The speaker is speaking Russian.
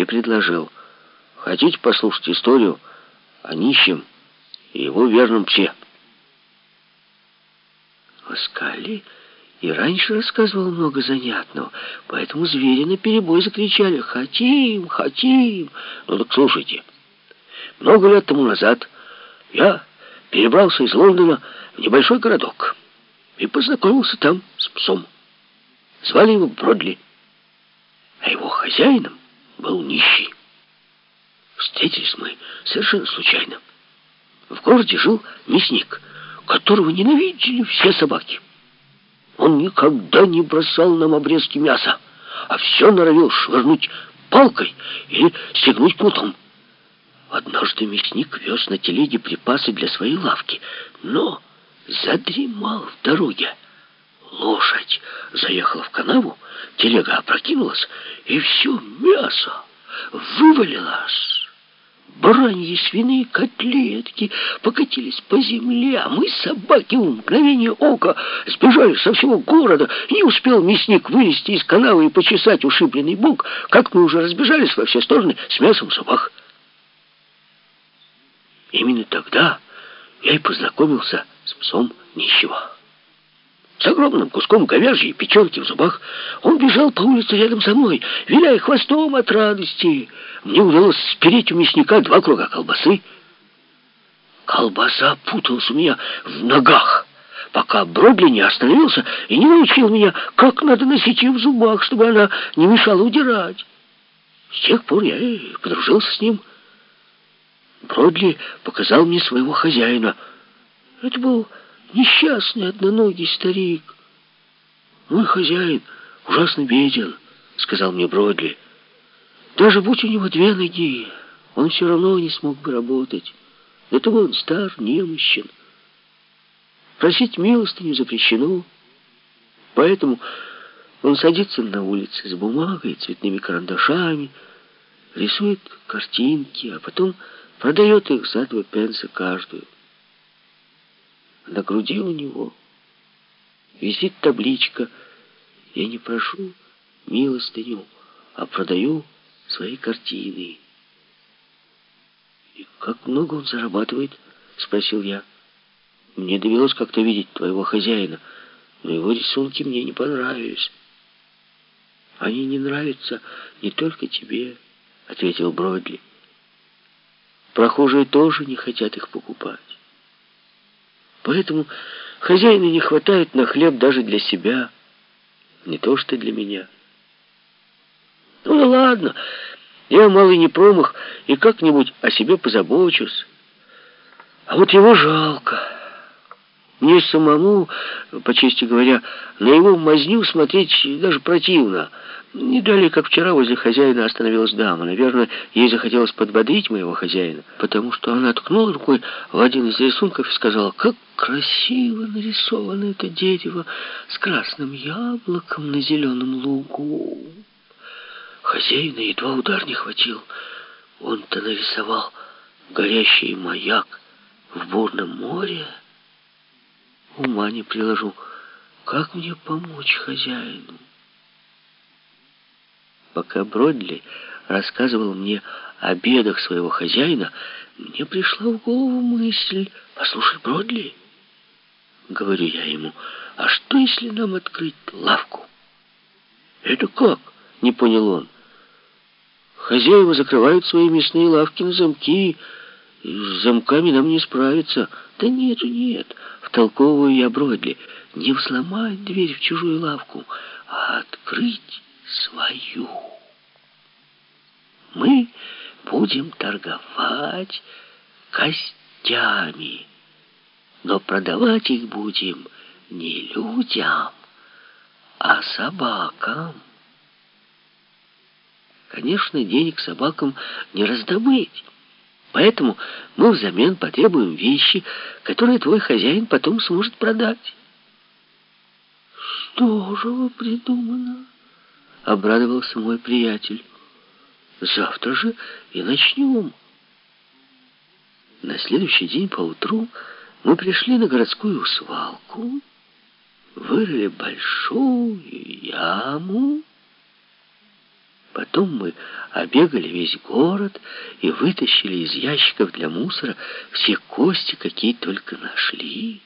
и предложил, «Хотите послушать историю о нищем и его верном псе?» Паскали и раньше рассказывал много занятного, поэтому звери наперебой закричали «Хотим! Хотим!» Ну так слушайте, много лет тому назад я перебрался из Лондона в небольшой городок и познакомился там с псом. Звали его Бродли, а его хозяином был нищий. Встретились мы совершенно случайно. В городе жил мясник, которого ненавидели все собаки. Он никогда не бросал нам обрезки мяса, а все норовил швырнуть палкой или стегнуть кнутом. Однажды мясник вез на телеге припасы для своей лавки, но задремал в дороге. Лошадь заехала в канаву, телега опрокинулась, и все мясо вывалилось. Бараньи свиные котлетки покатились по земле, а мы, собаки, в мгновение ока сбежали со всего города. Не успел мясник вылезти из канавы и почесать ушибленный бок, как мы уже разбежались во все стороны с мясом в зубах. Именно тогда я и познакомился с псом нищего. С огромным куском говяжьей печенки в зубах он бежал по улице рядом со мной, виляя хвостом от радости. Мне удалось спереть у мясника два круга колбасы. Колбаса путалась у меня в ногах, пока Бродли не остановился и не научил меня, как надо носить ее в зубах, чтобы она не мешала удирать. С тех пор я и подружился с ним. Бродли показал мне своего хозяина. Это был несчастный одноногий старик. Мой хозяин ужасно беден, сказал мне Бродли. Даже будь у него две ноги, он все равно не смог бы работать. Того он стар, немощен. Просить милостыню запрещено, поэтому он садится на улице с бумагой, цветными карандашами, рисует картинки, а потом продает их за два пенса каждую. На груди у него висит табличка «Я не прошу милостыню, а продаю свои картины». «И как много он зарабатывает?» — спросил я. «Мне довелось как-то видеть твоего хозяина, но его рисунки мне не понравились». «Они не нравятся не только тебе», — ответил Бродли. «Прохожие тоже не хотят их покупать». Поэтому хозяину не хватает на хлеб даже для себя, не то что для меня. Ну ладно, я малый не промах и как-нибудь о себе позабочусь. А вот его жалко. Мне самому, по чести говоря, на его мазню смотреть даже противно. Не далее, как вчера, возле хозяина остановилась дама. Наверное, ей захотелось подбодрить моего хозяина, потому что она ткнула рукой в один из рисунков и сказала, «Как красиво нарисовано это дерево с красным яблоком на зеленом лугу!» Хозяина едва удар не хватил. Он-то нарисовал горящий маяк в бурном море. Ума не приложу, как мне помочь хозяину? Пока Бродли рассказывал мне о бедах своего хозяина, мне пришла в голову мысль, «Послушай, Бродли, — говорю я ему, — а что, если нам открыть лавку?» «Это как?» — не понял он. «Хозяева закрывают свои мясные лавки на замки, с замками нам не справиться». «Да нет, нет», — втолковываю я Бродли, — «не взломать дверь в чужую лавку, а открыть свою. Мы будем торговать костями, но продавать их будем не людям, а собакам. Конечно, денег собакам не раздобыть, поэтому мы взамен потребуем вещи, которые твой хозяин потом сможет продать. Здорово придумано обрадовался мой приятель. Завтра же и начнем. На следующий день поутру мы пришли на городскую свалку, вырыли большую яму, Потом мы обегали весь город и вытащили из ящиков для мусора все кости, какие только нашли.